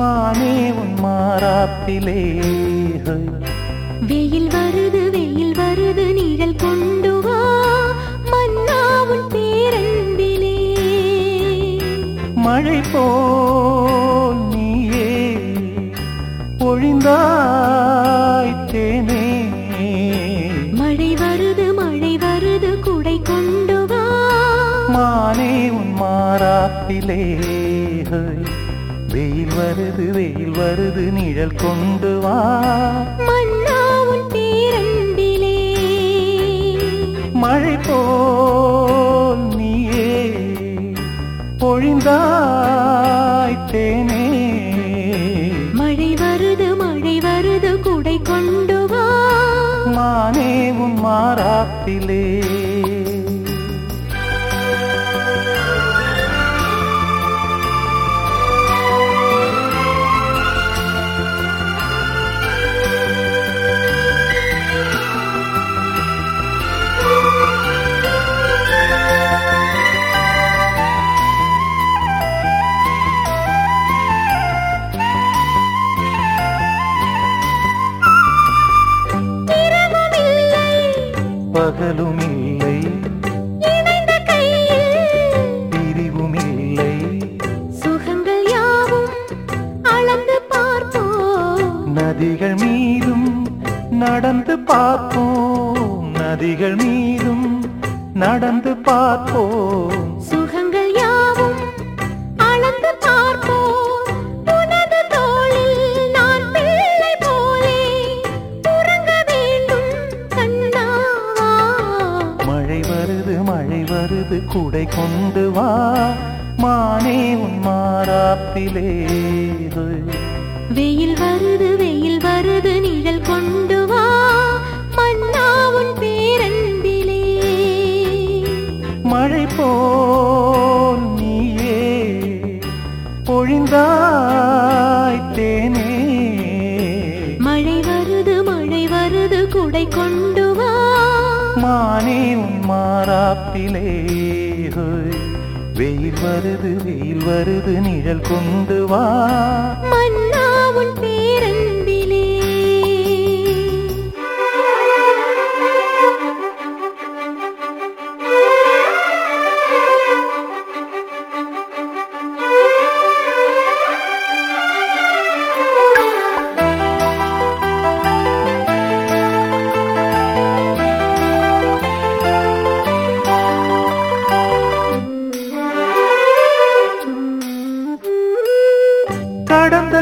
மானே உன் மாறாப்பிலே. வெயில் வருது வெயில் வருது நிழல் கொண்டு வா. மன்னா உன் பேரன்பிலே. மழை போல் நீயே பொழிந்தாய் தேனே. மழை வருது மழை வருது குடை கொண்டு வா. மானே உன் மாறாப்பிலே. வெயில் வருது வெயில் வருது நிழல் கொண்டு வா. மன்னா உன் பேரன்பிலே. மழை போல் நீயே பொழிந்தாய் தேனே. மழை வருது மழை வருது குடை கொண்டு வா. மானே உன் மாறாப்பிலே பகலும் இல்லை பிரிவும் இல்லை சுகங்கள் யாவும் அளந்து பார்ப்போம். நதிகள் மீதும் நடந்து பார்ப்போம். நதிகள் மீதும் நடந்து பார்ப்போம். மழை வருது குடை கொண்டு வா. மானே உன் மாறாப்பிலே வெயில் வருது வெயில் வருது நிழல் கொண்டு வா. மன்னா உன் பேரன்பிலே. மழை போல் நீயே பொழிந்தாய் தேனே. மழை வருது மழை வருது குடை கொண்டு வா. மானே உன் மாறாப்பிலே வெயில் வருது வெயில் வருது நிழல் கொண்டு வா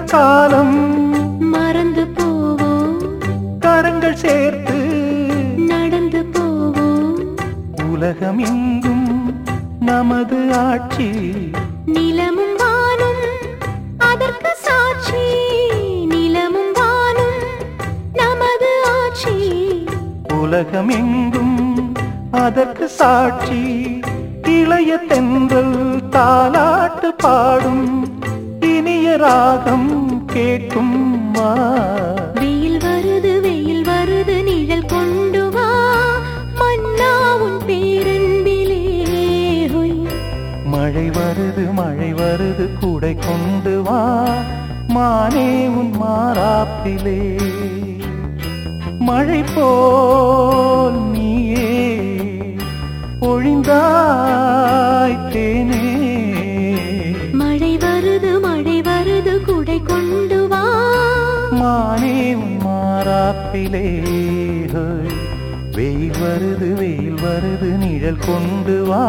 காலம் மறந்து போவோம் கரங்கள் சேர்த்து நடந்து போவோம் உலகம் எங்கும் நமது ஆட்சி நிலமும் வானும் அதற்கு சாட்சி. நிலமும் வானும் நமது ஆட்சி. உலகம் எங்கும் அதற்கு சாட்சி. இளைய தென்றல் தாலாட்டு பாடும் இனிய ராகம் கேட்கும் வெயில் வருது வெயில் வருது நிழல் கொண்டு வா. மன்னா உன் பேரன்பிலே. மழை வருது மழை வருது கூடை கொண்டு வா. மானே உன் மாறாப்பிலே. மழை போல் குடை கொண்டு வா. மானே மாறாப்பிலே. வெயில் வருது வெயில் வருது நிழல் கொண்டு வா.